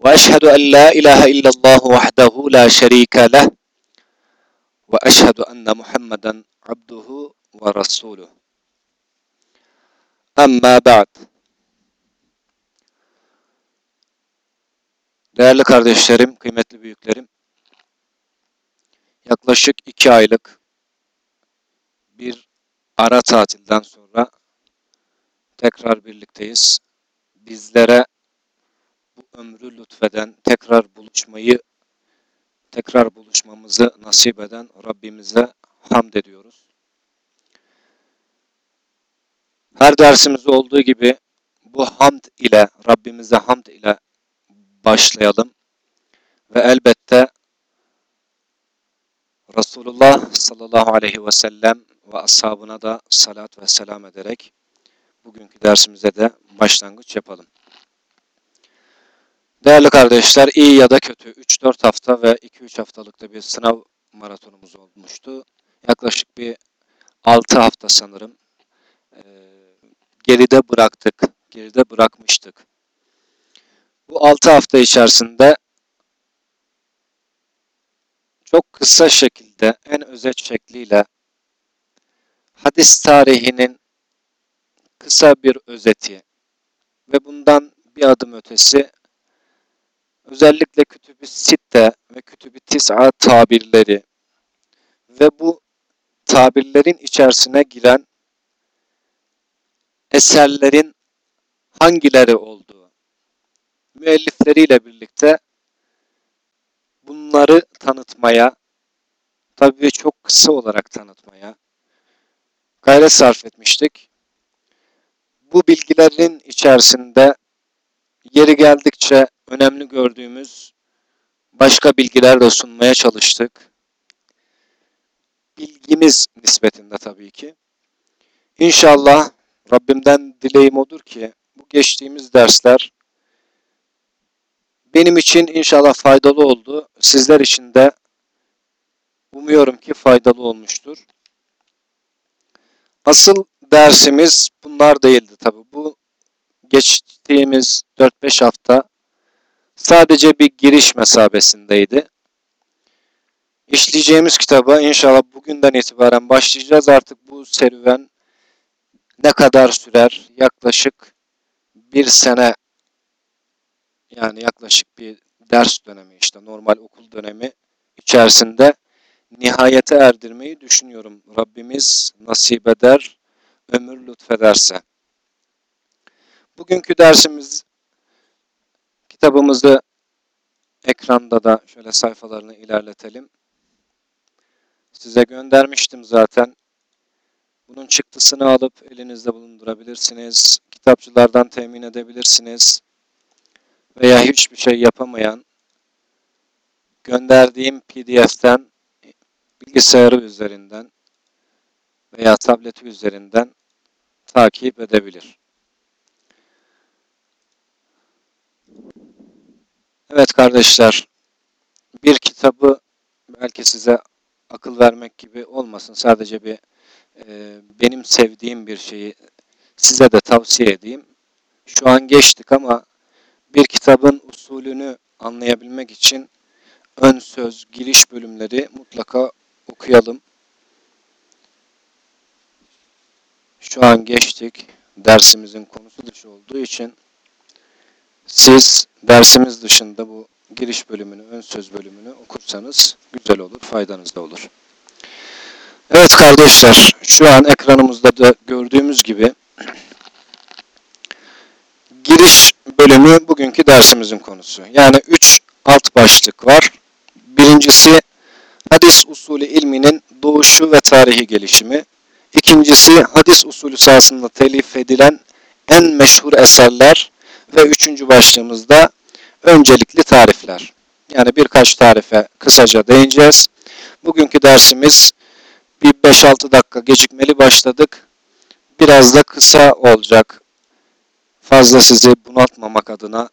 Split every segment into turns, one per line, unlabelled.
واشهد ان لا اله الا الله وحده لا شريك له واشهد ان محمدا عبده ورسوله اما بعد Değerli kardeşlerim, kıymetli büyüklerim, yaklaşık iki aylık bir ara tatilden sonra tekrar birlikteyiz. Bizlere bu ömrü lütfeden, tekrar buluşmayı, tekrar buluşmamızı nasip eden Rabbimize hamd ediyoruz. Her dersimizde olduğu gibi bu hamd ile, Rabbimize hamd ile başlayalım. Ve elbette Resulullah sallallahu aleyhi ve sellem ve ashabına da salat ve selam ederek bugünkü dersimize de başlangıç yapalım. Değerli kardeşler, iyi ya da kötü 3-4 hafta ve 2-3 haftalıkta bir sınav maratonumuz olmuştu. Yaklaşık bir 6 hafta sanırım geride bıraktık, geride bırakmıştık. Bu 6 hafta içerisinde çok kısa şekilde, en özet şekliyle hadis tarihinin kısa bir özeti ve bundan bir adım ötesi özellikle kütüb-i sitte ve kütüb-i tis'a tabirleri ve bu tabirlerin içerisine giren eserlerin hangileri olduğu müellifleriyle birlikte bunları tanıtmaya tabii çok kısa olarak tanıtmaya gayret sarf etmiştik. Bu bilgilerin içerisinde yeri geldikçe önemli gördüğümüz başka bilgiler de sunmaya çalıştık. Bilgimiz nispetinde tabii ki. İnşallah Rabbimden dileğim odur ki bu geçtiğimiz dersler benim için inşallah faydalı oldu. Sizler için de umuyorum ki faydalı olmuştur. Asıl dersimiz bunlar değildi tabi. Bu geçtiğimiz 4-5 hafta sadece bir giriş mesabesindeydi. İşleyeceğimiz kitaba inşallah bugünden itibaren başlayacağız. Artık bu serüven ne kadar sürer? Yaklaşık bir sene yani yaklaşık bir ders dönemi işte normal okul dönemi içerisinde nihayete erdirmeyi düşünüyorum. Rabbimiz nasip eder, ömür lütfederse. Bugünkü dersimiz kitabımızı ekranda da şöyle sayfalarını ilerletelim. Size göndermiştim zaten. Bunun çıktısını alıp elinizde bulundurabilirsiniz. Kitapçılardan temin edebilirsiniz. Veya hiçbir şey yapamayan gönderdiğim PDF'ten bilgisayarı üzerinden veya tableti üzerinden takip edebilir. Evet kardeşler, bir kitabı belki size akıl vermek gibi olmasın. Sadece bir e, benim sevdiğim bir şeyi size de tavsiye edeyim. Şu an geçtik ama bir kitabın usulünü anlayabilmek için ön söz, giriş bölümleri mutlaka okuyalım. Şu an geçtik. Dersimizin konusu dışı olduğu için siz dersimiz dışında bu giriş bölümünü, ön söz bölümünü okursanız güzel olur, faydanız da olur. Evet kardeşler, şu an ekranımızda da gördüğümüz gibi giriş bölümü bugünkü dersimizin konusu. Yani üç alt başlık var. Birincisi hadis usulü ilminin doğuşu ve tarihi gelişimi. İkincisi hadis usulü sahasında telif edilen en meşhur eserler ve üçüncü başlığımızda öncelikli tarifler. Yani birkaç tarife kısaca değineceğiz. Bugünkü dersimiz bir 5-6 dakika gecikmeli başladık. Biraz da kısa olacak. Fazla sizi bunaltmamak adına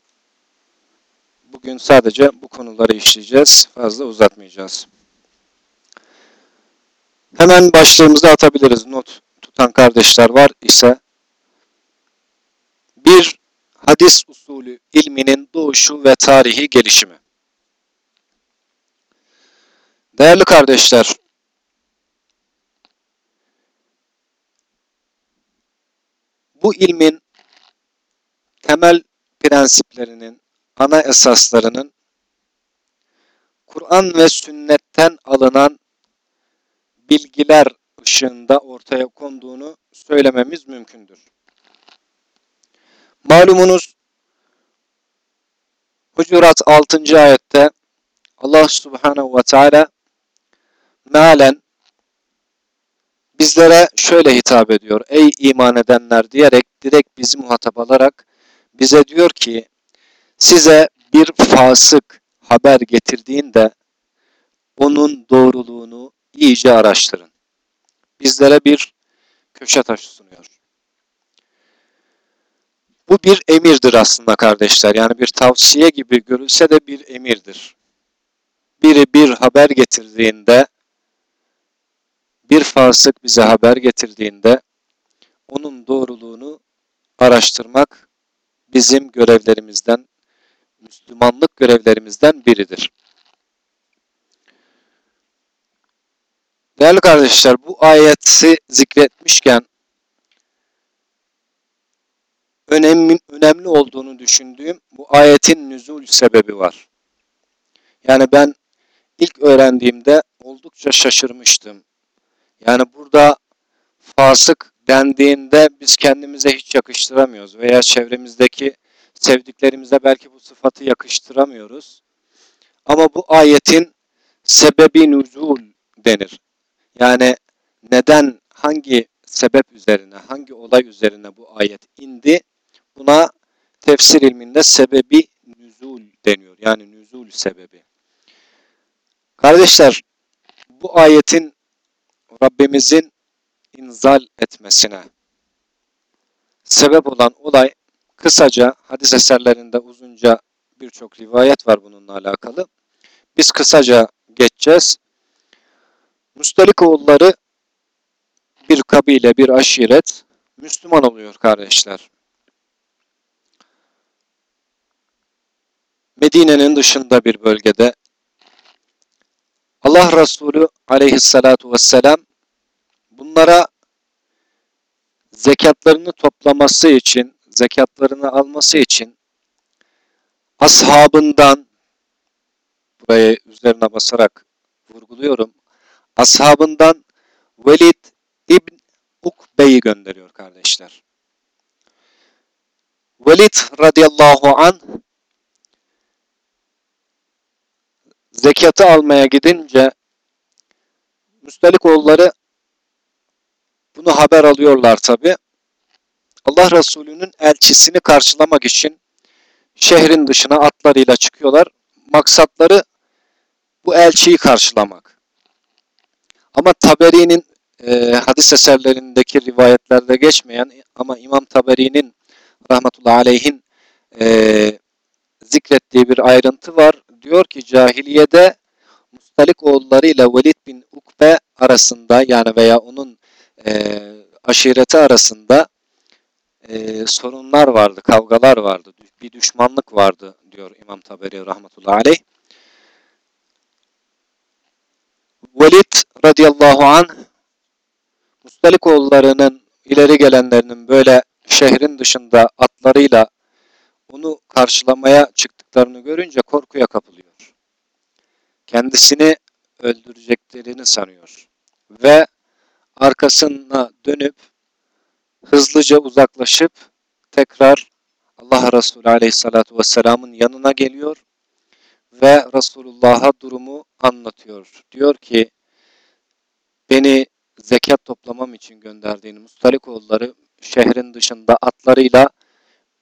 bugün sadece bu konuları işleyeceğiz. Fazla uzatmayacağız. Hemen başlığımızı atabiliriz. Not tutan kardeşler var ise bir hadis usulü ilminin doğuşu ve tarihi gelişimi. Değerli kardeşler, bu ilmin temel prensiplerinin, ana esaslarının Kur'an ve sünnetten alınan bilgiler ışığında ortaya konduğunu söylememiz mümkündür. Malumunuz Hucurat 6. ayette Allah Subhanahu ve Teala mealen bizlere şöyle hitap ediyor. Ey iman edenler diyerek direkt bizi muhatap alarak bize diyor ki size bir fasık haber getirdiğinde onun doğruluğunu iyice araştırın. Bizlere bir köşe taşı sunuyor. Bu bir emirdir aslında kardeşler. Yani bir tavsiye gibi görülse de bir emirdir. Biri bir haber getirdiğinde, bir fasık bize haber getirdiğinde onun doğruluğunu araştırmak bizim görevlerimizden, Müslümanlık görevlerimizden biridir. Değerli kardeşler bu ayeti zikretmişken önemli, önemli olduğunu düşündüğüm bu ayetin nüzul sebebi var. Yani ben ilk öğrendiğimde oldukça şaşırmıştım. Yani burada fasık dendiğinde biz kendimize hiç yakıştıramıyoruz veya çevremizdeki sevdiklerimize belki bu sıfatı yakıştıramıyoruz. Ama bu ayetin sebebi nüzul denir. Yani neden, hangi sebep üzerine, hangi olay üzerine bu ayet indi? Buna tefsir ilminde sebebi nüzul deniyor. Yani nüzul sebebi. Kardeşler, bu ayetin Rabbimizin inzal etmesine sebep olan olay kısaca hadis eserlerinde uzunca birçok rivayet var bununla alakalı. Biz kısaca geçeceğiz. Mustalikoğulları bir kabile, bir aşiret Müslüman oluyor kardeşler. Medine'nin dışında bir bölgede Allah Resulü aleyhissalatu vesselam bunlara zekatlarını toplaması için, zekatlarını alması için ashabından buraya üzerine basarak vurguluyorum. Ashabından Velid İbn Ukbe'yi gönderiyor kardeşler. Velid radıyallahu an zekatı almaya gidince Müstelikoğulları bunu haber alıyorlar tabi. Allah Resulü'nün elçisini karşılamak için şehrin dışına atlarıyla çıkıyorlar. Maksatları bu elçiyi karşılamak. Ama Taberi'nin e, hadis eserlerindeki rivayetlerde geçmeyen ama İmam Taberi'nin rahmetullahi aleyhin e, zikrettiği bir ayrıntı var. Diyor ki cahiliyede Mustalik oğulları ile Velid bin Ukbe arasında yani veya onun e, aşireti arasında e, sorunlar vardı, kavgalar vardı, bir düşmanlık vardı diyor İmam Taberi rahmetullahi aleyh. Velid radıyallahu anh Mustalikoğullarının ileri gelenlerinin böyle şehrin dışında atlarıyla onu karşılamaya çıktıklarını görünce korkuya kapılıyor. Kendisini öldüreceklerini sanıyor. Ve arkasına dönüp hızlıca uzaklaşıp tekrar Allah Resulü Aleyhisselatü Vesselam'ın yanına geliyor ve Resulullah'a durumu anlatıyor. Diyor ki beni zekat toplamam için gönderdiğin Mustalikoğulları şehrin dışında atlarıyla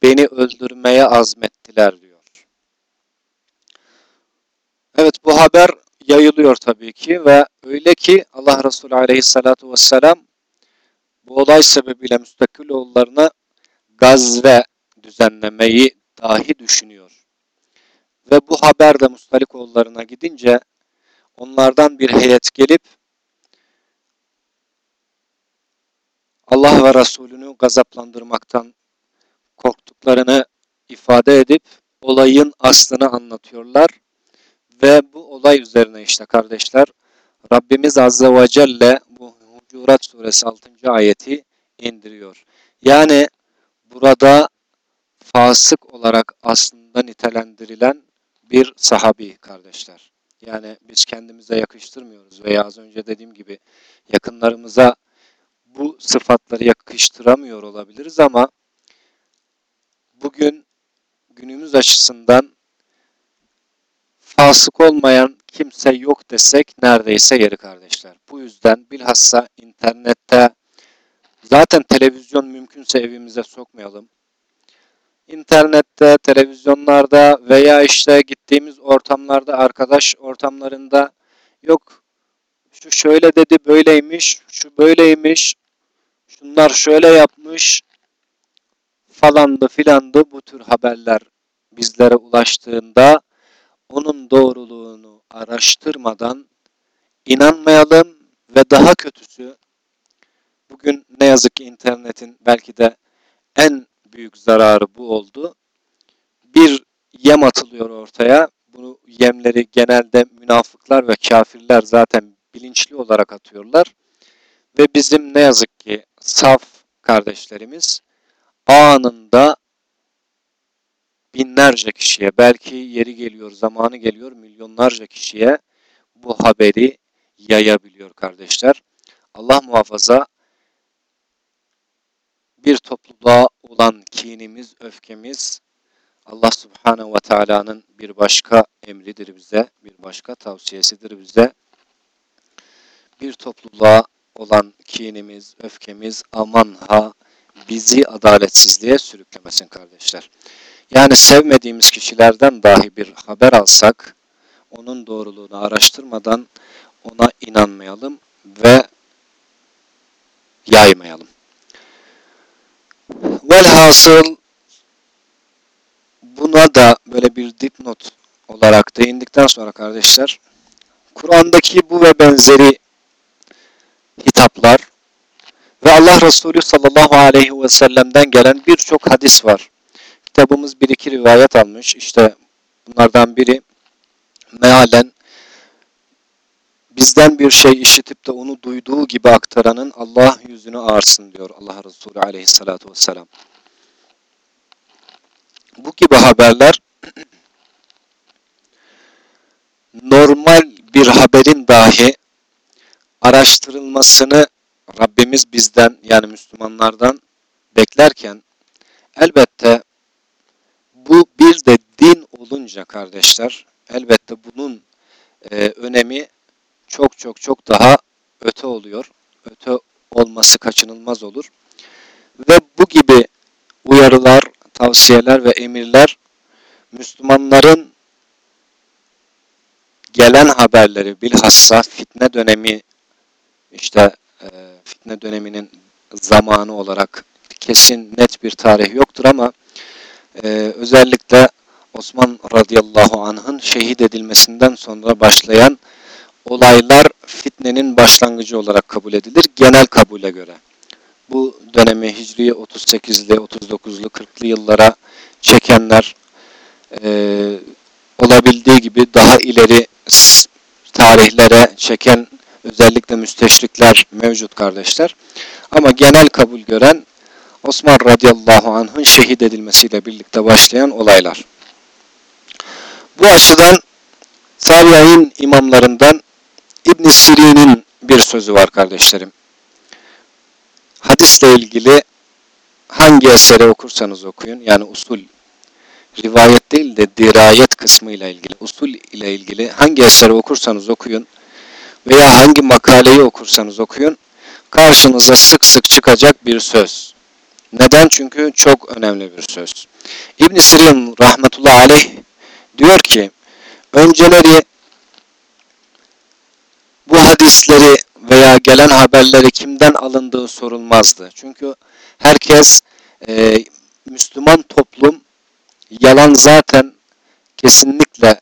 beni öldürmeye azmettiler diyor. Evet bu haber yayılıyor tabii ki ve öyle ki Allah Resulü aleyhissalatu vesselam bu olay sebebiyle müstakil oğullarına gazve düzenlemeyi dahi düşünüyor. Ve bu haber de Mustalikoğullarına gidince onlardan bir heyet gelip Allah ve Resulünü gazaplandırmaktan korktuklarını ifade edip olayın aslını anlatıyorlar. Ve bu olay üzerine işte kardeşler Rabbimiz Azze ve Celle bu Hucurat Suresi 6. ayeti indiriyor. Yani burada fasık olarak aslında nitelendirilen bir sahabi kardeşler. Yani biz kendimize yakıştırmıyoruz veya az önce dediğim gibi yakınlarımıza bu sıfatları yakıştıramıyor olabiliriz ama bugün günümüz açısından fasık olmayan kimse yok desek neredeyse yeri kardeşler. Bu yüzden bilhassa internette zaten televizyon mümkünse evimize sokmayalım. İnternette, televizyonlarda veya işte gittiğimiz ortamlarda, arkadaş ortamlarında yok şu şöyle dedi böyleymiş, şu böyleymiş, şunlar şöyle yapmış falandı filandı bu tür haberler bizlere ulaştığında onun doğruluğunu araştırmadan inanmayalım ve daha kötüsü bugün ne yazık ki internetin belki de en büyük zararı bu oldu. Bir yem atılıyor ortaya. Bu yemleri genelde münafıklar ve kafirler zaten bilinçli olarak atıyorlar. Ve bizim ne yazık ki saf kardeşlerimiz anında binlerce kişiye, belki yeri geliyor, zamanı geliyor milyonlarca kişiye bu haberi yayabiliyor kardeşler. Allah muhafaza bir topluluğa olan kinimiz, öfkemiz Allah Subhanahu ve Taala'nın bir başka emridir bize, bir başka tavsiyesidir bize. Bir topluluğa olan kinimiz, öfkemiz aman ha bizi adaletsizliğe sürüklemesin kardeşler. Yani sevmediğimiz kişilerden dahi bir haber alsak, onun doğruluğunu araştırmadan ona inanmayalım ve yaymayalım. Velhasıl buna da böyle bir dipnot olarak değindikten sonra kardeşler, Kur'an'daki bu ve benzeri hitaplar ve Allah Resulü sallallahu aleyhi ve sellem'den gelen birçok hadis var. Kitabımız bir iki rivayet almış. İşte bunlardan biri mealen bizden bir şey işitip de onu duyduğu gibi aktaranın Allah yüzünü ağarsın diyor Allah Resulü aleyhissalatu vesselam. Bu gibi haberler normal bir haberin dahi araştırılmasını Rabbimiz bizden yani Müslümanlardan beklerken elbette bu bir de din olunca kardeşler elbette bunun e, önemi çok çok çok daha öte oluyor. Öte olması kaçınılmaz olur. Ve bu gibi uyarılar, tavsiyeler ve emirler Müslümanların gelen haberleri bilhassa fitne dönemi işte fitne döneminin zamanı olarak kesin net bir tarih yoktur ama e, özellikle Osman radıyallahu anh'ın şehit edilmesinden sonra başlayan olaylar fitnenin başlangıcı olarak kabul edilir genel kabule göre. Bu dönemi Hicriye 38'li, 39'lu, 40'lı yıllara çekenler e, olabildiği gibi daha ileri tarihlere çeken özellikle müsteşrikler mevcut kardeşler. Ama genel kabul gören Osman radıyallahu anh'ın şehit edilmesiyle birlikte başlayan olaylar. Bu açıdan tabi'in imamlarından İbn Sirin'in bir sözü var kardeşlerim. Hadisle ilgili hangi eseri okursanız okuyun, yani usul, rivayet değil de dirayet kısmı ile ilgili, usul ile ilgili hangi eseri okursanız okuyun veya hangi makaleyi okursanız okuyun, karşınıza sık sık çıkacak bir söz. Neden? Çünkü çok önemli bir söz. İbn Sirin rahmetullah aleyh diyor ki, önceleri hadisleri veya gelen haberleri kimden alındığı sorulmazdı. Çünkü herkes e, Müslüman toplum yalan zaten kesinlikle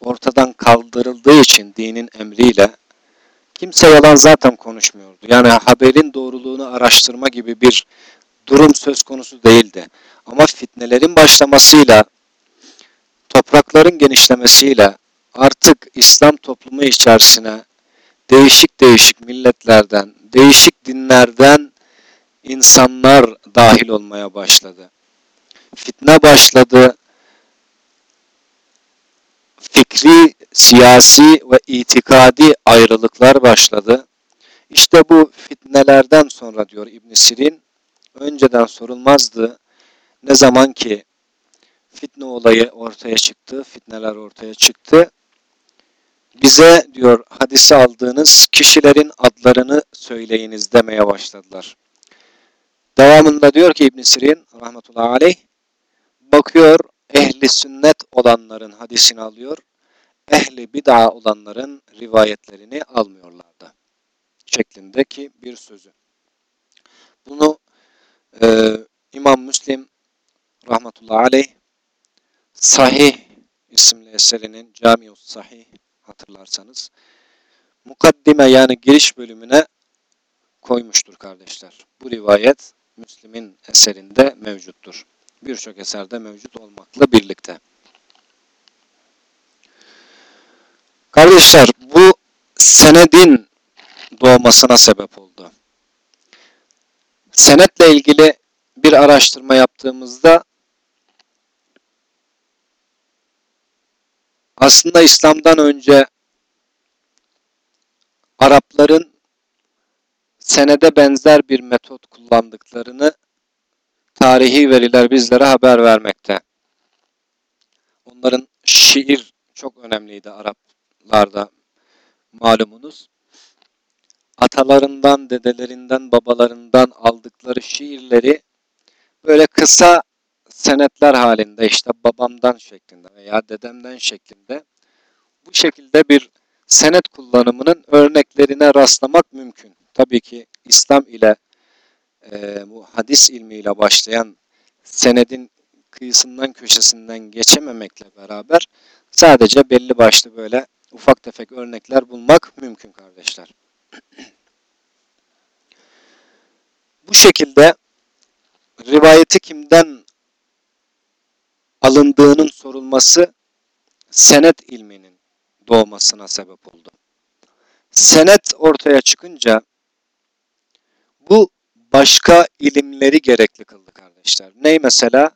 ortadan kaldırıldığı için dinin emriyle kimse yalan zaten konuşmuyordu. Yani haberin doğruluğunu araştırma gibi bir durum söz konusu değildi. Ama fitnelerin başlamasıyla, toprakların genişlemesiyle artık İslam toplumu içerisine değişik değişik milletlerden, değişik dinlerden insanlar dahil olmaya başladı. Fitne başladı. Fikri, siyasi ve itikadi ayrılıklar başladı. İşte bu fitnelerden sonra diyor İbn Sirin, önceden sorulmazdı. Ne zaman ki fitne olayı ortaya çıktı, fitneler ortaya çıktı. Bize diyor hadisi aldığınız kişilerin adlarını söyleyiniz demeye başladılar. Devamında diyor ki İbn Sirin rahmetullahi aleyh bakıyor ehli sünnet olanların hadisini alıyor. Ehli bid'a olanların rivayetlerini almıyorlardı. Şeklindeki bir sözü. Bunu e, İmam Müslim rahmetullahi aleyh Sahih isimli eserinin Camius Sahih hatırlarsanız mukaddime yani giriş bölümüne koymuştur kardeşler. Bu rivayet Müslim'in eserinde mevcuttur. Birçok eserde mevcut olmakla birlikte. Kardeşler bu senedin doğmasına sebep oldu. Senetle ilgili bir araştırma yaptığımızda aslında İslam'dan önce Arapların senede benzer bir metot kullandıklarını tarihi veriler bizlere haber vermekte. Onların şiir çok önemliydi Araplarda malumunuz. Atalarından, dedelerinden, babalarından aldıkları şiirleri böyle kısa senetler halinde işte babamdan şeklinde veya dedemden şeklinde bu şekilde bir senet kullanımının örneklerine rastlamak mümkün. Tabii ki İslam ile e, bu hadis ilmiyle başlayan senedin kıyısından köşesinden geçememekle beraber sadece belli başlı böyle ufak tefek örnekler bulmak mümkün kardeşler. bu şekilde rivayeti kimden alındığının sorulması senet ilminin doğmasına sebep oldu. Senet ortaya çıkınca bu başka ilimleri gerekli kıldı kardeşler. Ney mesela?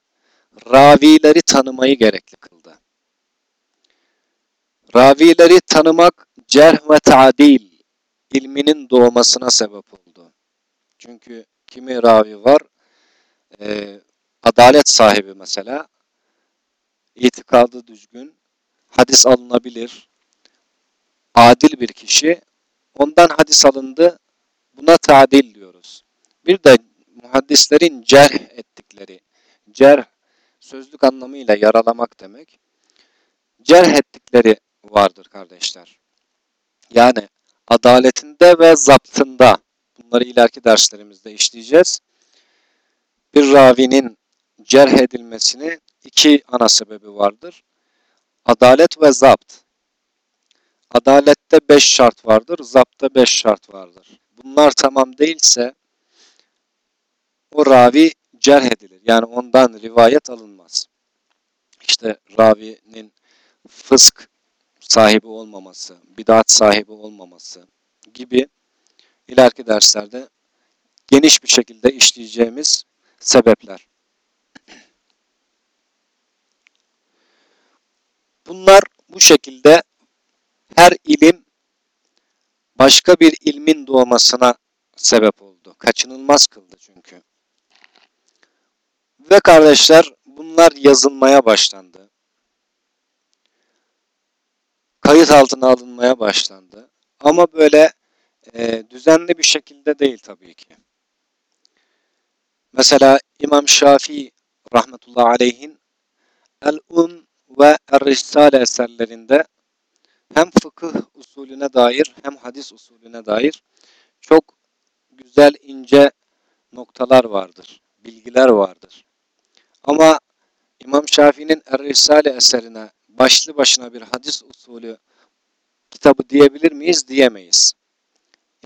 Ravileri tanımayı gerekli kıldı. Ravileri tanımak cerh ve ta'dil ilminin doğmasına sebep oldu. Çünkü kimi ravi var, e, adalet sahibi mesela, itikadı düzgün, hadis alınabilir, adil bir kişi, ondan hadis alındı, buna tadil diyoruz. Bir de muhaddislerin cerh ettikleri, cerh sözlük anlamıyla yaralamak demek, cerh ettikleri vardır kardeşler. Yani adaletinde ve zaptında, bunları ileriki derslerimizde işleyeceğiz. Bir ravinin cerh edilmesini iki ana sebebi vardır. Adalet ve zapt. Adalette beş şart vardır, zapta beş şart vardır. Bunlar tamam değilse o ravi cerh edilir. Yani ondan rivayet alınmaz. İşte ravinin fısk sahibi olmaması, bidat sahibi olmaması gibi ileriki derslerde geniş bir şekilde işleyeceğimiz sebepler. Bunlar bu şekilde her ilim başka bir ilmin doğmasına sebep oldu. Kaçınılmaz kıldı çünkü. Ve kardeşler bunlar yazılmaya başlandı. Kayıt altına alınmaya başlandı. Ama böyle e, düzenli bir şekilde değil tabii ki. Mesela İmam Şafii rahmetullahi aleyhin El-Un ve Er-Risale eserlerinde hem fıkıh usulüne dair hem hadis usulüne dair çok güzel ince noktalar vardır, bilgiler vardır. Ama İmam Şafii'nin Er-Risale eserine başlı başına bir hadis usulü kitabı diyebilir miyiz? Diyemeyiz.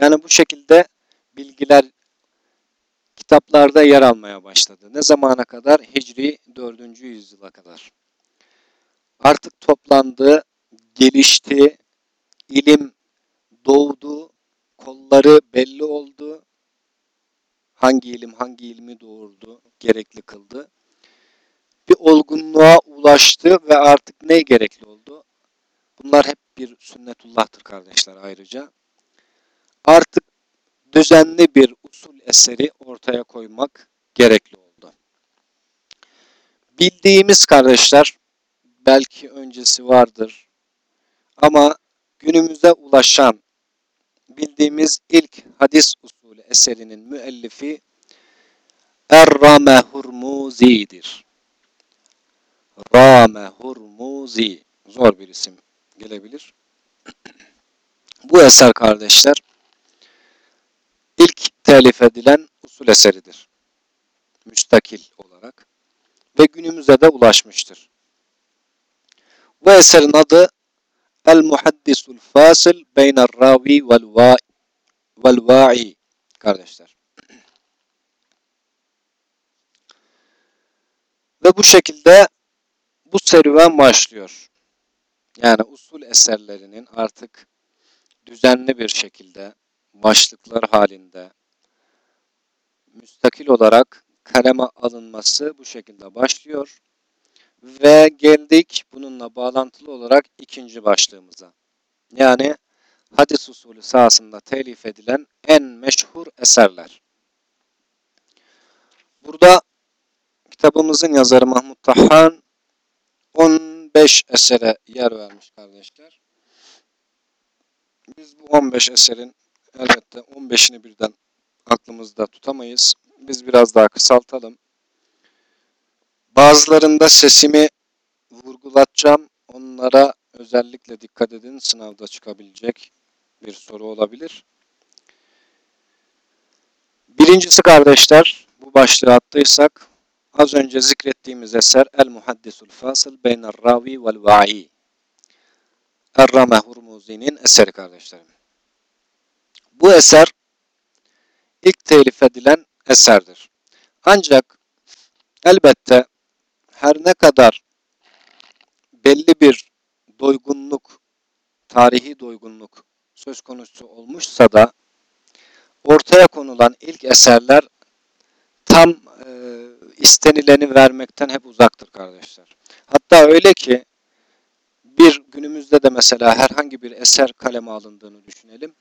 Yani bu şekilde bilgiler kitaplarda yer almaya başladı. Ne zamana kadar? Hicri 4. yüzyıla kadar. Artık toplandı, gelişti, ilim doğdu, kolları belli oldu. Hangi ilim hangi ilmi doğurdu, gerekli kıldı. Bir olgunluğa ulaştı ve artık ne gerekli oldu? Bunlar hep bir sünnetullah'tır kardeşler ayrıca. Artık düzenli bir usul eseri ortaya koymak gerekli oldu. Bildiğimiz kardeşler belki öncesi vardır ama günümüze ulaşan bildiğimiz ilk hadis usulü eserinin müellifi Er-Rame Hurmuzi'dir. Rame Hurmuzi. Zor bir isim gelebilir. Bu eser kardeşler ilk telif edilen usul eseridir. Müstakil olarak. Ve günümüze de ulaşmıştır. Bu eserin adı El-Muhaddisul Fasil Beyner Ravi vel Va'i kardeşler. Ve bu şekilde bu serüven başlıyor. Yani usul eserlerinin artık düzenli bir şekilde başlıklar halinde müstakil olarak kaleme alınması bu şekilde başlıyor. Ve geldik bununla bağlantılı olarak ikinci başlığımıza. Yani hadis usulü sahasında telif edilen en meşhur eserler. Burada kitabımızın yazarı Mahmut Tahan 15 esere yer vermiş kardeşler. Biz bu 15 eserin elbette 15'ini birden aklımızda tutamayız. Biz biraz daha kısaltalım. Bazılarında sesimi vurgulatacağım. Onlara özellikle dikkat edin. Sınavda çıkabilecek bir soru olabilir. Birincisi kardeşler, bu başlığı attıysak, az önce zikrettiğimiz eser El Muhaddisul Fasıl Beyner Ravi vel Va'i. Errame Hurmuzi'nin eseri kardeşlerim. Bu eser ilk telif edilen eserdir. Ancak elbette her ne kadar belli bir doygunluk, tarihi doygunluk söz konusu olmuşsa da ortaya konulan ilk eserler tam istenileni vermekten hep uzaktır kardeşler. Hatta öyle ki bir günümüzde de mesela herhangi bir eser kaleme alındığını düşünelim.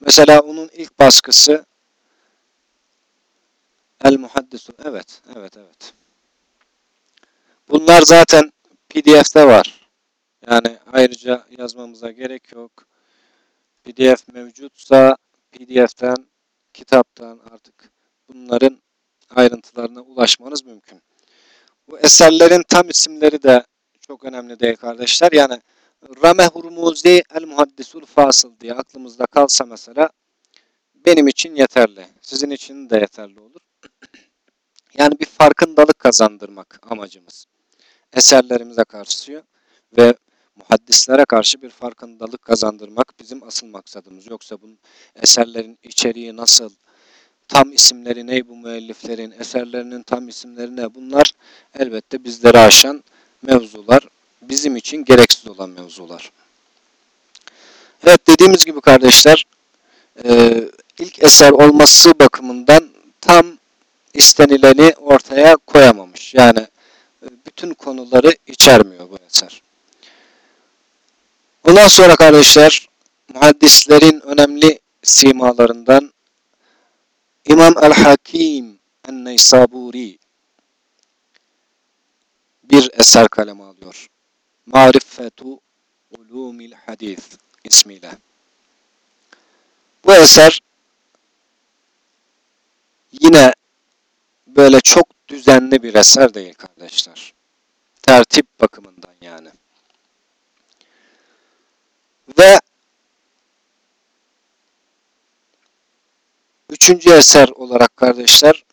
Mesela onun ilk baskısı El Muhaddisun. Evet, evet, evet. Bunlar zaten PDF'de var. Yani ayrıca yazmamıza gerek yok. PDF mevcutsa PDF'den, kitaptan artık bunların ayrıntılarına ulaşmanız mümkün. Bu eserlerin tam isimleri de çok önemli değil kardeşler. Yani Rame Hurmuzi El Muhaddisul Fasıl diye aklımızda kalsa mesela benim için yeterli. Sizin için de yeterli olur. Yani bir farkındalık kazandırmak amacımız. Eserlerimize karşı ve muhaddislere karşı bir farkındalık kazandırmak bizim asıl maksadımız. Yoksa bu eserlerin içeriği nasıl, tam isimleri ne bu müelliflerin, eserlerinin tam isimleri ne bunlar elbette bizleri aşan mevzular, bizim için gereksiz olan mevzular. Evet dediğimiz gibi kardeşler, ilk eser olması bakımından tam istenileni ortaya koyamamış. Yani e, bütün konuları içermiyor bu eser. Bundan sonra kardeşler muhaddislerin önemli simalarından İmam el-Hakim en-Neysaburi bir eser kaleme alıyor. Marifetu Ulumil Hadis ismiyle. Bu eser yine böyle çok düzenli bir eser değil kardeşler. Tertip bakımından yani. Ve üçüncü eser olarak kardeşler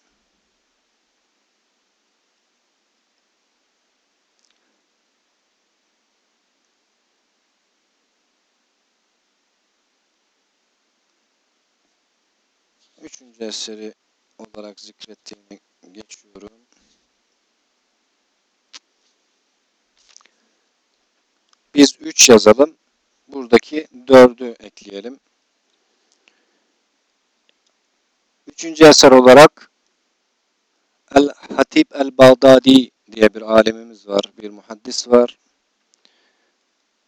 üçüncü eseri olarak zikrettiğimi geçiyorum. Biz 3 yazalım. Buradaki 4'ü ekleyelim. Üçüncü eser olarak El-Hatib el-Bağdadi diye bir alemimiz var, bir muhaddis var.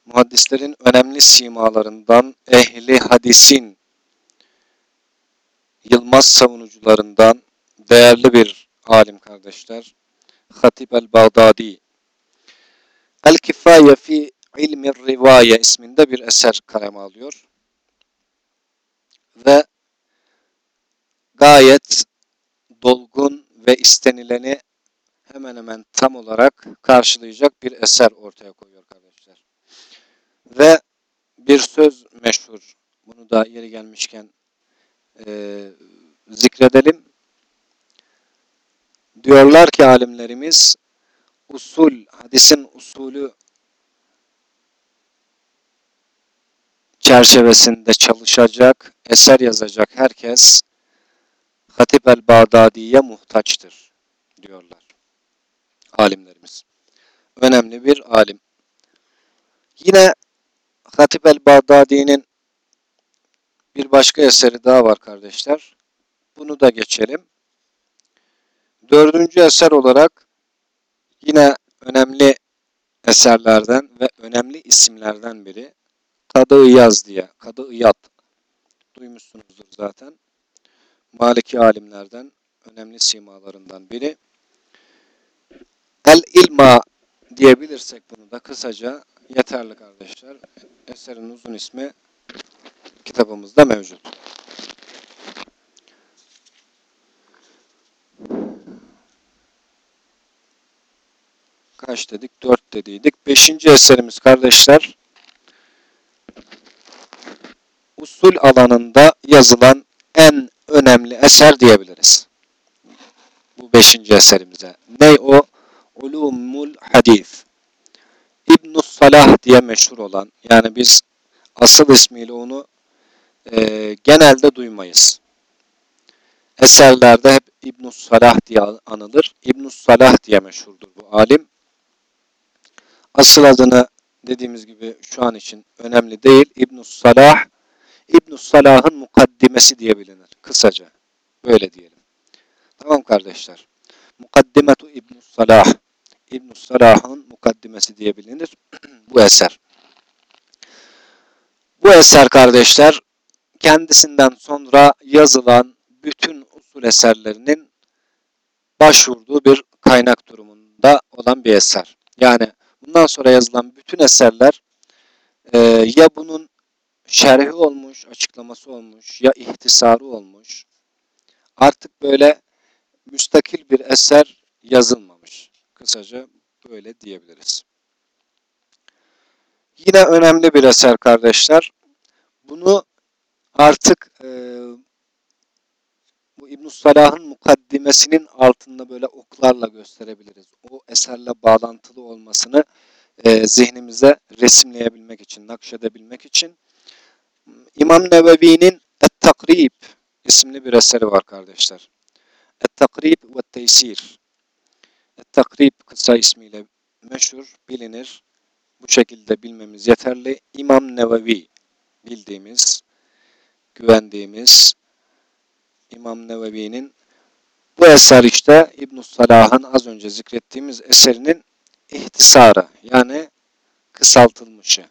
Muhaddislerin önemli simalarından ehli hadisin Yılmaz savunucularından değerli bir alim kardeşler. Hatib el-Bağdadi. El-Kifaye fi ilmi rivaye isminde bir eser kaleme alıyor. Ve gayet dolgun ve istenileni hemen hemen tam olarak karşılayacak bir eser ortaya koyuyor kardeşler. Ve bir söz meşhur. Bunu da yeri gelmişken e, zikredelim. Diyorlar ki alimlerimiz usul, hadisin usulü çerçevesinde çalışacak, eser yazacak herkes Hatip el-Bağdadi'ye muhtaçtır diyorlar alimlerimiz. Önemli bir alim. Yine Hatip el-Bağdadi'nin bir başka eseri daha var kardeşler. Bunu da geçelim. Dördüncü eser olarak yine önemli eserlerden ve önemli isimlerden biri Kadı İyaz diye, Kadı İyad duymuşsunuzdur zaten. Maliki alimlerden önemli simalarından biri. El İlma diyebilirsek bunu da kısaca yeterli kardeşler. Eserin uzun ismi kitabımızda mevcut. Kaç dedik? Dört dediydik. Beşinci eserimiz kardeşler usul alanında yazılan en önemli eser diyebiliriz. Bu beşinci eserimize. Ne o? Ulumul Hadis. ibn Salah diye meşhur olan, yani biz asıl ismiyle onu e, genelde duymayız. Eserlerde hep ibn Salah diye anılır. ibn Salah diye meşhurdur bu alim. Asıl adını dediğimiz gibi şu an için önemli değil. ibn Salah ibn Salah'ın mukaddimesi diye bilinir. Kısaca. Böyle diyelim. Tamam kardeşler. Mukaddimetu ibn Salah. ibn Salah'ın mukaddimesi diye bilinir. Bu eser. Bu eser kardeşler kendisinden sonra yazılan bütün usul eserlerinin başvurduğu bir kaynak durumunda olan bir eser. Yani bundan sonra yazılan bütün eserler e, ya bunun şerhi olmuş, açıklaması olmuş, ya ihtisarı olmuş. Artık böyle müstakil bir eser yazılmamış. Kısaca böyle diyebiliriz. Yine önemli bir eser kardeşler. Bunu artık e, bu ibn Salah'ın mukaddimesinin altında böyle oklarla gösterebiliriz. O eserle bağlantılı olmasını e, zihnimize resimleyebilmek için, nakşedebilmek için İmam Nevevi'nin Et-Takrib isimli bir eseri var kardeşler. Et-Takrib ve Teysir. Et-Takrib kısa ismiyle meşhur, bilinir. Bu şekilde bilmemiz yeterli. İmam Nevevi bildiğimiz, güvendiğimiz İmam Nevevi'nin bu eser işte ibn Salah'ın az önce zikrettiğimiz eserinin ihtisarı yani kısaltılmışı.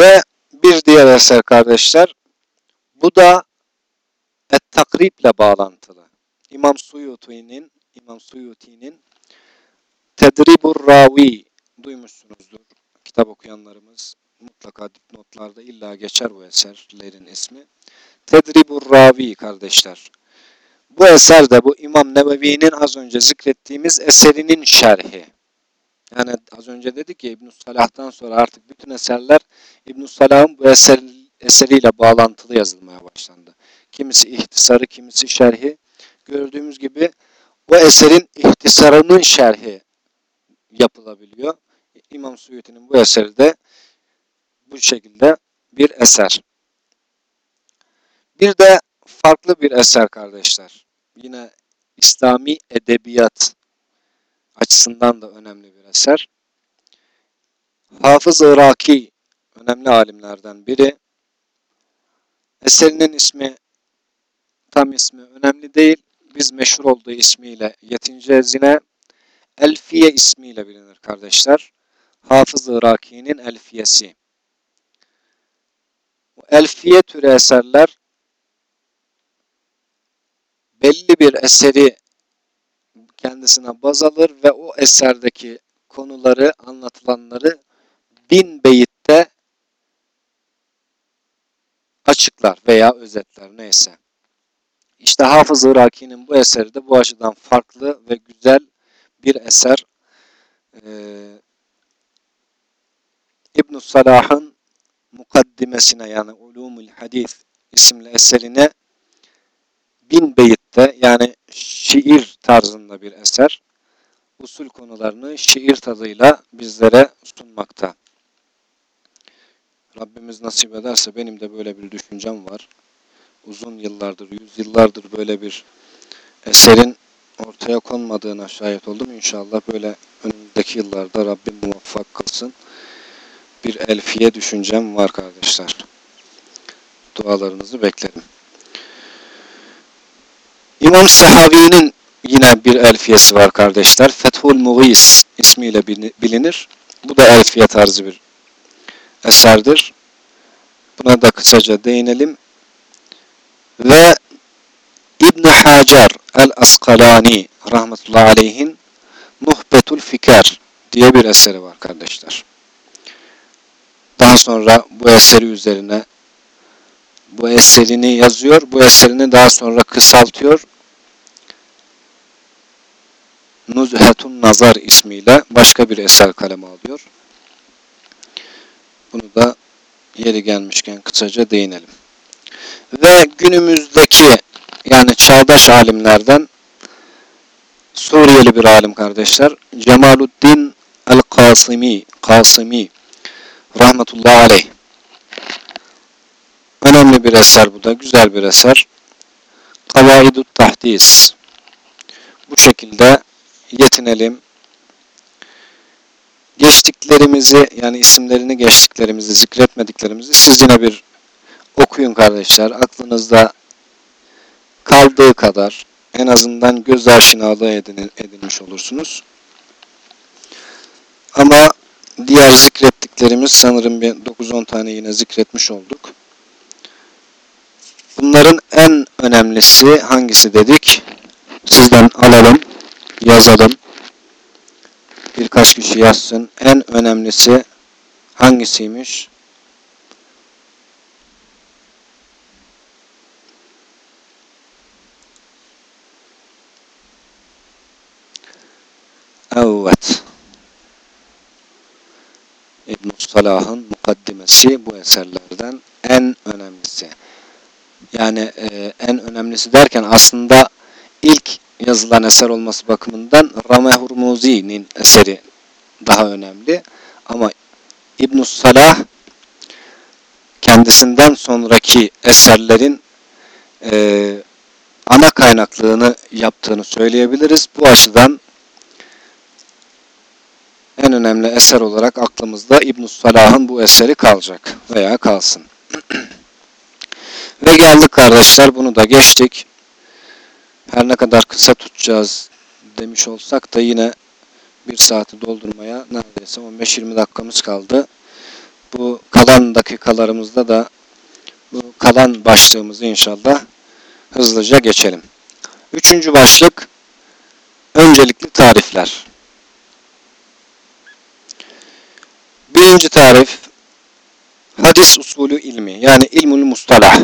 Ve bir diğer eser kardeşler, bu da Et-Takrib ile bağlantılı. İmam Suyuti'nin İmam Suyuti'nin Tedribur Ravi duymuşsunuzdur. Kitap okuyanlarımız mutlaka dipnotlarda illa geçer bu eserlerin ismi. Tedribur Ravi kardeşler. Bu eser de bu İmam Nebevi'nin az önce zikrettiğimiz eserinin şerhi. Yani az önce dedik ki İbn Salah'tan sonra artık bütün eserler İbn Salah'ın bu eser, eseriyle bağlantılı yazılmaya başlandı. Kimisi ihtisarı, kimisi şerhi. Gördüğümüz gibi o eserin ihtisarının şerhi yapılabiliyor. İmam Suyuti'nin bu eseri de bu şekilde bir eser. Bir de farklı bir eser kardeşler. Yine İslami edebiyat açısından da önemli bir eser. Hafız Iraki önemli alimlerden biri. Eserinin ismi tam ismi önemli değil. Biz meşhur olduğu ismiyle yetineceğiz yine. Elfiye ismiyle bilinir kardeşler. Hafız Iraki'nin Elfiyesi. Bu Elfiye türü eserler belli bir eseri kendisine baz alır ve o eserdeki konuları, anlatılanları bin beyitte açıklar veya özetler neyse. İşte Hafız Iraki'nin bu eseri de bu açıdan farklı ve güzel bir eser. Ee, ibn Salah'ın mukaddimesine yani Ulumul Hadis isimli eserine bin beyitte yani şiir tarzında bir eser. Usul konularını şiir tadıyla bizlere sunmakta. Rabbimiz nasip ederse benim de böyle bir düşüncem var. Uzun yıllardır, yüz yıllardır böyle bir eserin ortaya konmadığına şahit oldum. İnşallah böyle önümüzdeki yıllarda Rabbim muvaffak kılsın. Bir elfiye düşüncem var kardeşler. Dualarınızı beklerim. İmam Sehavi'nin yine bir elfiyesi var kardeşler. Fethul Mughis ismiyle bilinir. Bu da elfiye tarzı bir eserdir. Buna da kısaca değinelim. Ve İbn Hacer el-Askalani rahmetullahi aleyhin Nuhbetul Fikar diye bir eseri var kardeşler. Daha sonra bu eseri üzerine bu eserini yazıyor. Bu eserini daha sonra kısaltıyor. Nuzhetun Nazar ismiyle başka bir eser kaleme alıyor. Bunu da yeri gelmişken kısaca değinelim. Ve günümüzdeki yani çağdaş alimlerden Suriyeli bir alim kardeşler Cemaluddin el-Kasimi Kasimi rahmetullahi aleyh önemli bir eser bu da güzel bir eser Kavaidut Tahdis bu şekilde yetinelim geçtiklerimizi yani isimlerini geçtiklerimizi zikretmediklerimizi siz yine bir okuyun kardeşler aklınızda kaldığı kadar en azından göz aşinalığı edin, edinmiş olursunuz. Ama diğer zikrettiklerimiz sanırım bir 9-10 tane yine zikretmiş olduk. Bunların en önemlisi hangisi dedik? Sizden alalım, yazalım. Birkaç kişi yazsın. En önemlisi hangisiymiş? Evet. ibn Salah'ın mukaddimesi bu eserlerden en önemlisi. Yani e, en önemlisi derken aslında yazılan eser olması bakımından Rame Hurmuzi'nin eseri daha önemli. Ama ibn Salah kendisinden sonraki eserlerin e, ana kaynaklığını yaptığını söyleyebiliriz. Bu açıdan en önemli eser olarak aklımızda ibn Salah'ın bu eseri kalacak veya kalsın. Ve geldik kardeşler bunu da geçtik. Her ne kadar kısa tutacağız demiş olsak da yine bir saati doldurmaya neredeyse 15-20 dakikamız kaldı. Bu kalan dakikalarımızda da bu kalan başlığımızı inşallah hızlıca geçelim. Üçüncü başlık öncelikli tarifler. Birinci tarif hadis usulü ilmi yani ilmül mustalah.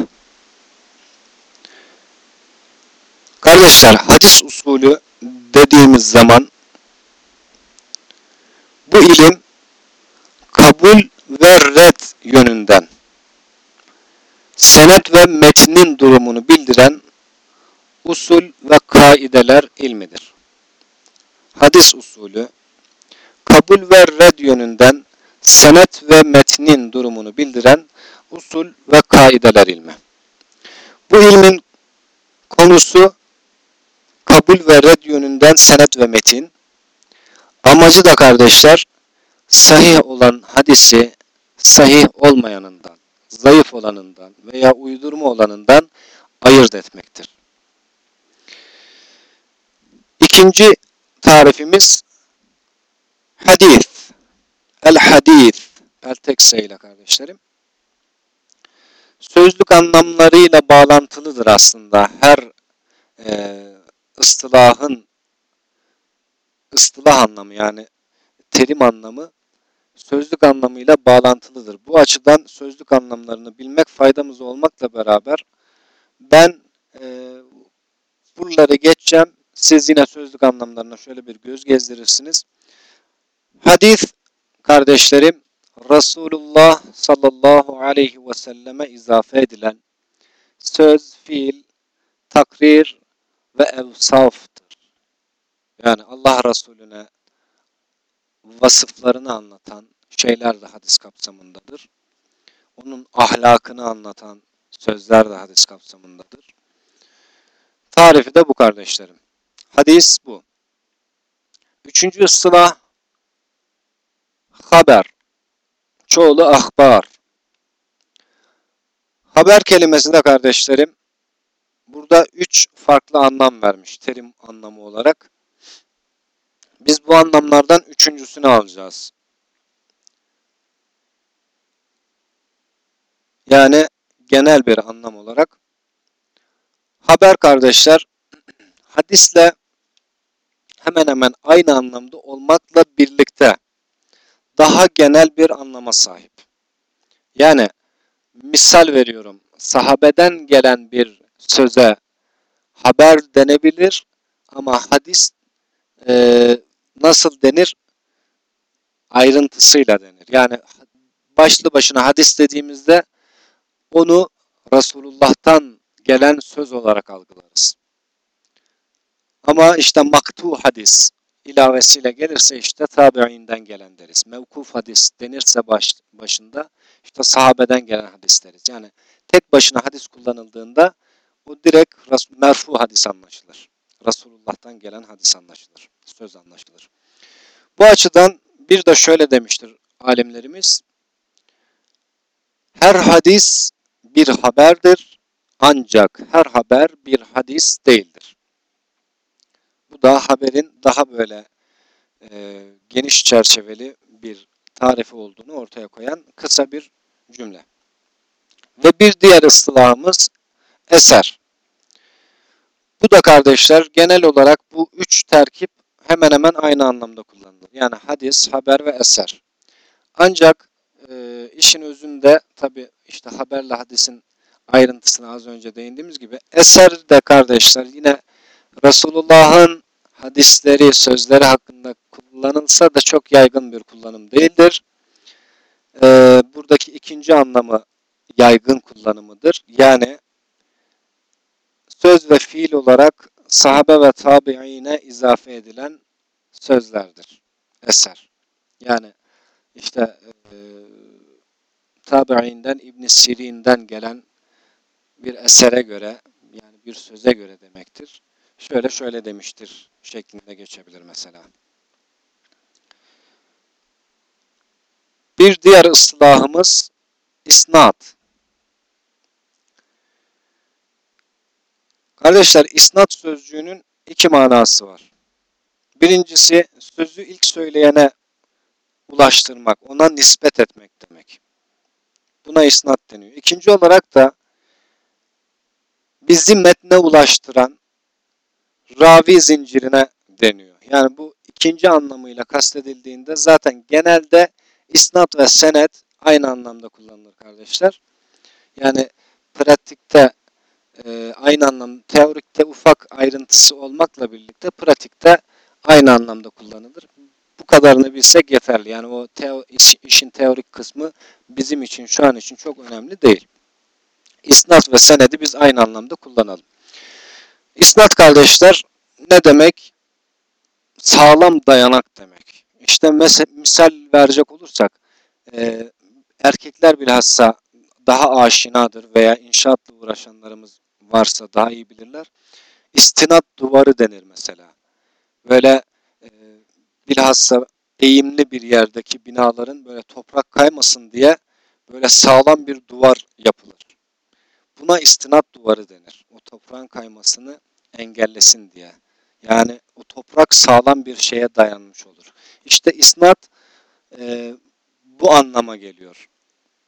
Kardeşler hadis usulü dediğimiz zaman Bu ilim kabul ve red yönünden senet ve metnin durumunu bildiren usul ve kaideler ilmidir. Hadis usulü kabul ve red yönünden senet ve metnin durumunu bildiren usul ve kaideler ilmi. Bu ilmin konusu kabul ve red yönünden senet ve metin. Amacı da kardeşler sahih olan hadisi sahih olmayanından, zayıf olanından veya uydurma olanından ayırt etmektir. İkinci tarifimiz hadis. El hadis. El tekseyle kardeşlerim. Sözlük anlamlarıyla bağlantılıdır aslında her e, ıstılahın ıstılah anlamı yani terim anlamı sözlük anlamıyla bağlantılıdır. Bu açıdan sözlük anlamlarını bilmek faydamız olmakla beraber ben e, buraları geçeceğim. Siz yine sözlük anlamlarına şöyle bir göz gezdirirsiniz. Hadis kardeşlerim Resulullah sallallahu aleyhi ve selleme izafe edilen söz, fiil, takrir ve evsaftır. Yani Allah Resulüne vasıflarını anlatan şeyler de hadis kapsamındadır. Onun ahlakını anlatan sözler de hadis kapsamındadır. Tarifi de bu kardeşlerim. Hadis bu. Üçüncü ıslah haber. Çoğulu ahbar. Haber kelimesi de kardeşlerim burada üç farklı anlam vermiş terim anlamı olarak. Biz bu anlamlardan üçüncüsünü alacağız. Yani genel bir anlam olarak. Haber kardeşler hadisle hemen hemen aynı anlamda olmakla birlikte daha genel bir anlama sahip. Yani misal veriyorum. Sahabeden gelen bir söze haber denebilir ama hadis e, nasıl denir? Ayrıntısıyla denir. Yani başlı başına hadis dediğimizde onu Resulullah'tan gelen söz olarak algılarız. Ama işte maktu hadis ilavesiyle gelirse işte tabi'inden gelen deriz. Mevkuf hadis denirse baş, başında işte sahabeden gelen hadis deriz. Yani tek başına hadis kullanıldığında o direkt merfu hadis anlaşılır. Resulullah'tan gelen hadis anlaşılır. Söz anlaşılır. Bu açıdan bir de şöyle demiştir alimlerimiz. Her hadis bir haberdir ancak her haber bir hadis değildir. Bu da haberin daha böyle e, geniş çerçeveli bir tarifi olduğunu ortaya koyan kısa bir cümle. Ve bir diğer ıstılahımız eser. Bu da kardeşler genel olarak bu üç terkip hemen hemen aynı anlamda kullanılır. Yani hadis, haber ve eser. Ancak e, işin özünde tabi işte haberle hadisin ayrıntısına az önce değindiğimiz gibi eser de kardeşler yine Resulullah'ın hadisleri, sözleri hakkında kullanılsa da çok yaygın bir kullanım değildir. Ee, buradaki ikinci anlamı yaygın kullanımıdır. Yani söz ve fiil olarak sahabe ve tabiine izafe edilen sözlerdir. Eser. Yani işte e, tabiinden İbn Sirin'den gelen bir esere göre yani bir söze göre demektir. Şöyle şöyle demiştir şeklinde geçebilir mesela. Bir diğer ıslahımız isnat. Kardeşler isnat sözcüğünün iki manası var. Birincisi sözü ilk söyleyene ulaştırmak, ona nispet etmek demek. Buna isnat deniyor. İkinci olarak da bizi metne ulaştıran ravi zincirine deniyor. Yani bu ikinci anlamıyla kastedildiğinde zaten genelde isnat ve senet aynı anlamda kullanılır kardeşler. Yani pratikte e, aynı anlamda, teorikte ufak ayrıntısı olmakla birlikte pratikte aynı anlamda kullanılır. Bu kadarını bilsek yeterli. Yani o teo, iş- işin teorik kısmı bizim için şu an için çok önemli değil. İsnat ve senedi biz aynı anlamda kullanalım. İsnat kardeşler ne demek? Sağlam dayanak demek. İşte misal verecek olursak e, erkekler bilhassa daha aşinadır veya inşaatla uğraşanlarımız varsa daha iyi bilirler. İstinat duvarı denir mesela. Böyle e, bilhassa eğimli bir yerdeki binaların böyle toprak kaymasın diye böyle sağlam bir duvar yapılır. Buna istinat duvarı denir. O toprağın kaymasını engellesin diye. Yani o toprak sağlam bir şeye dayanmış olur. İşte isnat e, bu anlama geliyor.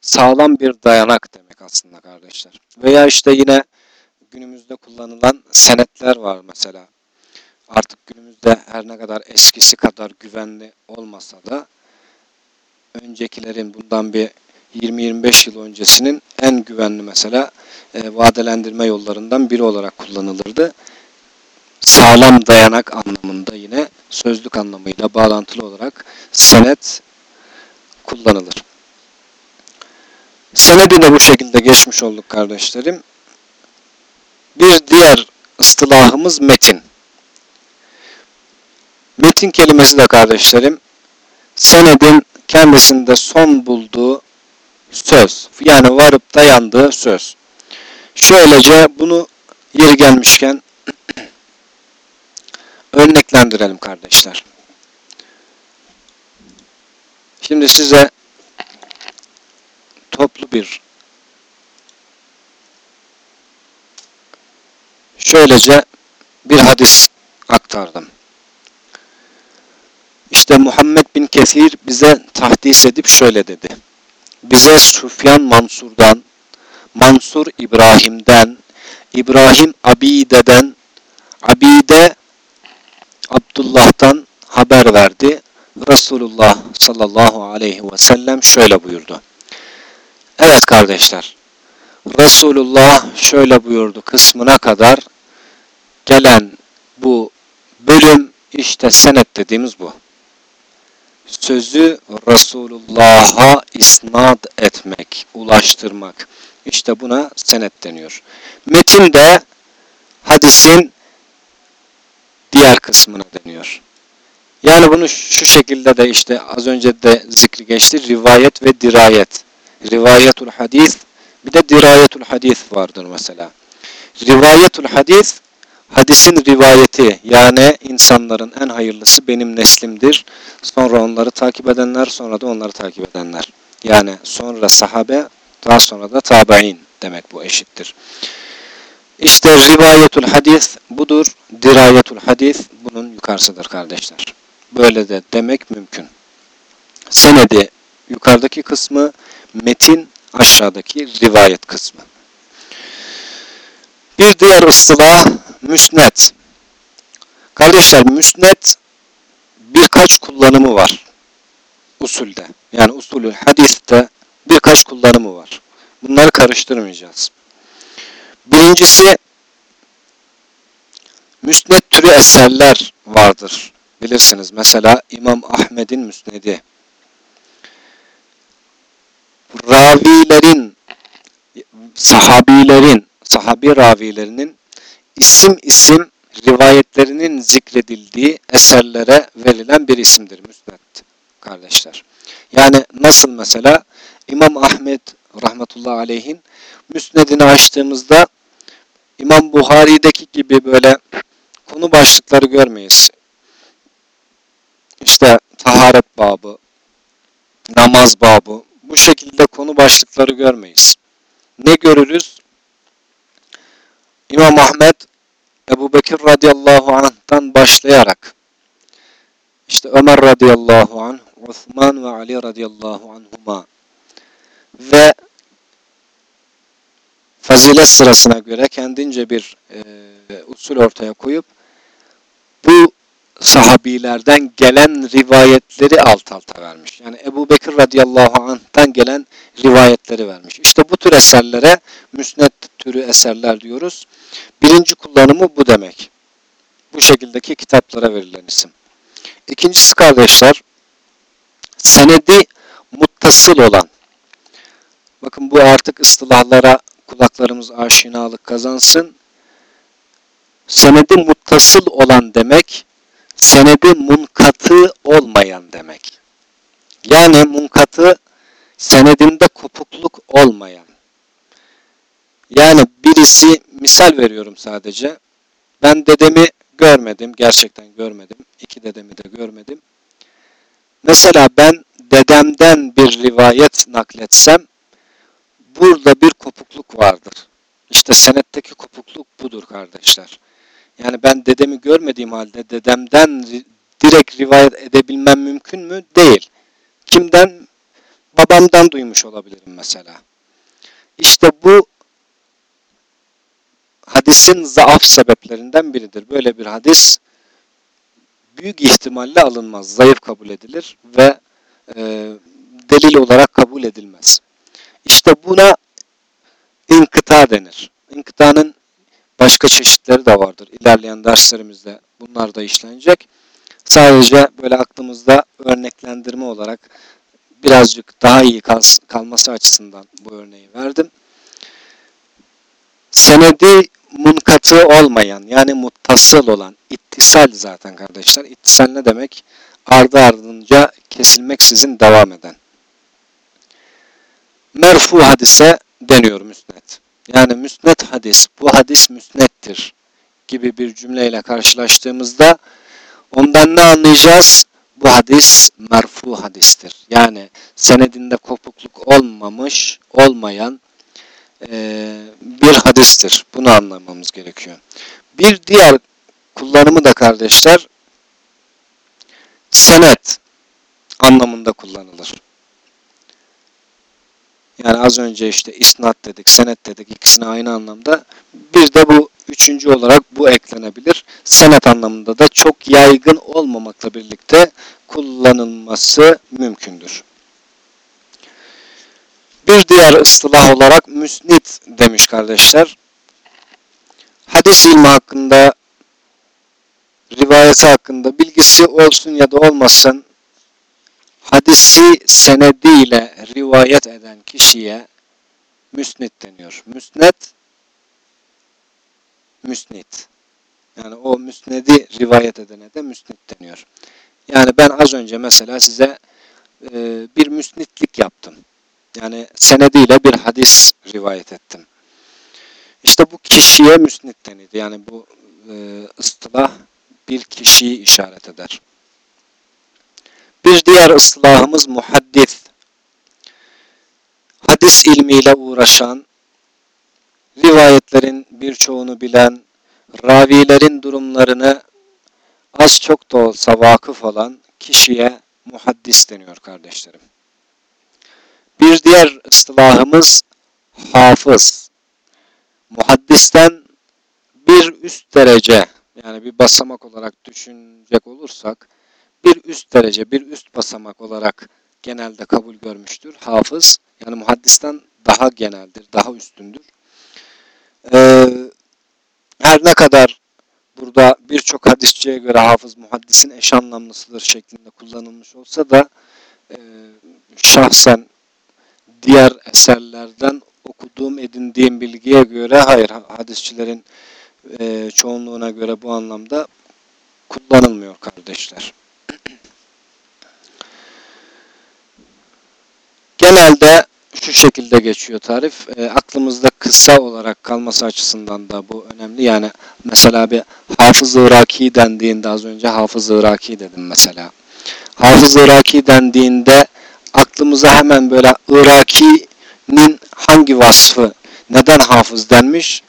Sağlam bir dayanak demek aslında kardeşler. Veya işte yine günümüzde kullanılan senetler var mesela. Artık günümüzde her ne kadar eskisi kadar güvenli olmasa da öncekilerin bundan bir 20-25 yıl öncesinin en güvenli mesela e, vadelendirme yollarından biri olarak kullanılırdı. Sağlam dayanak anlamında yine sözlük anlamıyla bağlantılı olarak senet kullanılır. Senedi de bu şekilde geçmiş olduk kardeşlerim. Bir diğer ıstılahımız metin. Metin kelimesi de kardeşlerim senedin kendisinde son bulduğu söz. Yani varıp dayandığı söz. Şöylece bunu yeri gelmişken örneklendirelim kardeşler. Şimdi size toplu bir şöylece bir hadis aktardım. İşte Muhammed bin Kesir bize tahdis edip şöyle dedi. Bize Sufyan Mansur'dan, Mansur İbrahim'den, İbrahim Abide'den, Abide Abdullah'tan haber verdi. Resulullah sallallahu aleyhi ve sellem şöyle buyurdu. Evet kardeşler, Resulullah şöyle buyurdu kısmına kadar gelen bu bölüm işte senet dediğimiz bu. Sözü Resulullah'a isnat etmek, ulaştırmak. İşte buna senet deniyor. Metin de hadisin diğer kısmına deniyor. Yani bunu şu şekilde de işte az önce de zikri geçti. Rivayet ve dirayet. Rivayetul hadis bir de dirayetul hadis vardır mesela. Rivayetul hadis hadisin rivayeti yani insanların en hayırlısı benim neslimdir. Sonra onları takip edenler sonra da onları takip edenler. Yani sonra sahabe daha sonra da tabi'in demek bu eşittir. İşte rivayetul hadis budur. Dirayetul hadis bunun yukarısıdır kardeşler. Böyle de demek mümkün. Senedi yukarıdaki kısmı, metin aşağıdaki rivayet kısmı. Bir diğer ıstılah müsnet. Kardeşler müsnet birkaç kullanımı var usulde. Yani usulü hadiste birkaç kullanımı var. Bunları karıştırmayacağız. Birincisi müsnet türü eserler vardır. Bilirsiniz mesela İmam Ahmed'in müsnedi. Ravilerin, sahabilerin, sahabi ravilerinin isim isim rivayetlerinin zikredildiği eserlere verilen bir isimdir müsned kardeşler. Yani nasıl mesela İmam Ahmed rahmetullahi aleyhin müsnedini açtığımızda İmam Buhari'deki gibi böyle konu başlıkları görmeyiz. İşte taharet babı, namaz babı bu şekilde konu başlıkları görmeyiz. Ne görürüz? İmam Ahmed Ebu Bekir radıyallahu anh'tan başlayarak işte Ömer radıyallahu anh, Osman ve Ali radıyallahu anhuma ve fazilet sırasına göre kendince bir e, usul ortaya koyup bu sahabilerden gelen rivayetleri alt alta vermiş. Yani Ebu Bekir radıyallahu anh'tan gelen rivayetleri vermiş. İşte bu tür eserlere müsned türü eserler diyoruz. Birinci kullanımı bu demek. Bu şekildeki kitaplara verilen isim. İkincisi kardeşler, senedi muttasıl olan. Bakın bu artık ıstılahlara kulaklarımız aşinalık kazansın. Senedi muttasıl olan demek, senedi munkatı olmayan demek. Yani munkatı senedinde kopukluk olmayan. Yani birisi misal veriyorum sadece. Ben dedemi görmedim, gerçekten görmedim. İki dedemi de görmedim. Mesela ben dedemden bir rivayet nakletsem burada bir kopukluk vardır. İşte senetteki kopukluk budur kardeşler. Yani ben dedemi görmediğim halde dedemden direkt rivayet edebilmem mümkün mü? Değil. Kimden? Babamdan duymuş olabilirim mesela. İşte bu hadisin zaaf sebeplerinden biridir. Böyle bir hadis büyük ihtimalle alınmaz, zayıf kabul edilir ve e, delil olarak kabul edilmez. İşte buna inkıta denir. İnkıtanın başka çeşitleri de vardır. İlerleyen derslerimizde bunlar da işlenecek. Sadece böyle aklımızda örneklendirme olarak birazcık daha iyi kalması açısından bu örneği verdim. Senedi munkatı olmayan yani muttasıl olan ittisal zaten kardeşler. İttisal ne demek? Ardı ardınca kesilmeksizin devam eden. Merfu hadise deniyor müsnet. Yani müsnet hadis, bu hadis müsnettir gibi bir cümleyle karşılaştığımızda ondan ne anlayacağız? Bu hadis merfu hadistir. Yani senedinde kopukluk olmamış, olmayan bir hadistir. Bunu anlamamız gerekiyor. Bir diğer kullanımı da kardeşler senet anlamında kullanılır. Yani az önce işte isnat dedik, senet dedik. ikisine aynı anlamda. Bir de bu üçüncü olarak bu eklenebilir. Senet anlamında da çok yaygın olmamakla birlikte kullanılması mümkündür. Bir diğer ıstılah olarak müsnit demiş kardeşler. Hadis ilmi hakkında, rivayeti hakkında bilgisi olsun ya da olmasın, hadisi senediyle rivayet eden kişiye müsnit deniyor. Müsnet, müsnit. Yani o müsnedi rivayet edene de müsnit deniyor. Yani ben az önce mesela size e, bir müsnitlik yaptım. Yani senediyle bir hadis rivayet ettim. İşte bu kişiye müsnit denildi. Yani bu e, ıstılah bir kişiyi işaret eder. Bir diğer ıslahımız muhaddis. Hadis ilmiyle uğraşan, rivayetlerin birçoğunu bilen, ravilerin durumlarını az çok da olsa vakıf olan kişiye muhaddis deniyor kardeşlerim. Bir diğer ıstılahımız hafız. Muhaddisten bir üst derece yani bir basamak olarak düşünecek olursak bir üst derece, bir üst basamak olarak genelde kabul görmüştür. Hafız yani muhaddisten daha geneldir, daha üstündür. Ee, her ne kadar burada birçok hadisçiye göre hafız muhaddisin eş anlamlısıdır şeklinde kullanılmış olsa da e, şahsen diğer eserlerden okuduğum, edindiğim bilgiye göre hayır, hadisçilerin e, çoğunluğuna göre bu anlamda kullanılmıyor kardeşler. Genelde şu şekilde geçiyor tarif. E, aklımızda kısa olarak kalması açısından da bu önemli. Yani mesela bir Hafız Iraki dendiğinde az önce Hafız Iraki dedim mesela. Hafız Iraki dendiğinde aklımıza hemen böyle Iraki'nin hangi vasfı, neden hafız denmiş?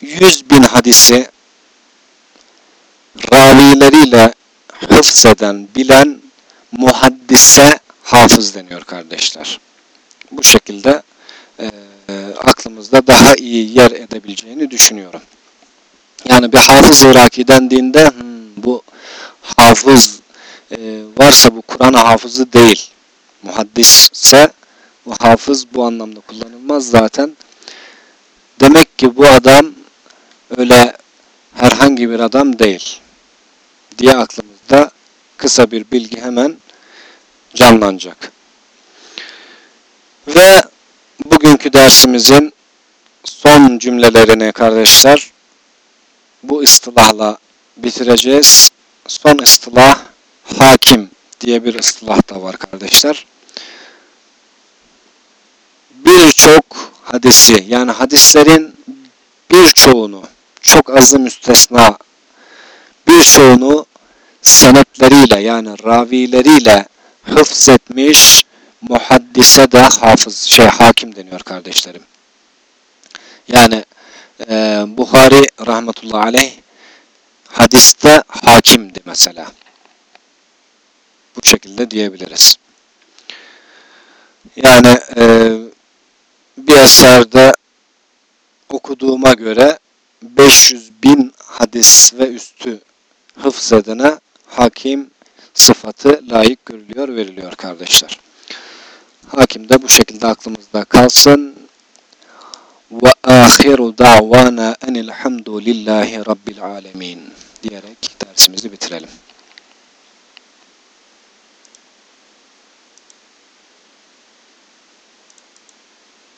Yüz bin hadisi ravileriyle hıfzeden, bilen muhaddise hafız deniyor kardeşler. Bu şekilde e, aklımızda daha iyi yer edebileceğini düşünüyorum. Yani bir hafız Iraki dendiğinde hmm, bu hafız e, varsa bu Kur'an hafızı değil. Muhaddisse bu hafız bu anlamda kullanılmaz zaten. Demek ki bu adam öyle herhangi bir adam değil. diye aklımızda kısa bir bilgi hemen canlanacak. Ve bugünkü dersimizin son cümlelerini kardeşler bu ıstılahla bitireceğiz. Son ıstılah hakim diye bir ıstılah da var kardeşler. Birçok hadisi yani hadislerin birçoğunu çok azı müstesna birçoğunu senetleriyle yani ravileriyle hıfz etmiş muhaddise de hafız şey hakim deniyor kardeşlerim. Yani e, Buhari rahmetullahi aleyh hadiste hakimdi mesela. Bu şekilde diyebiliriz. Yani e, bir eserde okuduğuma göre 500 bin hadis ve üstü hıfz edene hakim sıfatı layık görülüyor, veriliyor kardeşler. Hakim de bu şekilde aklımızda kalsın. Ve ahiru da'vana enilhamdülillahi rabbil alemin diyerek dersimizi bitirelim.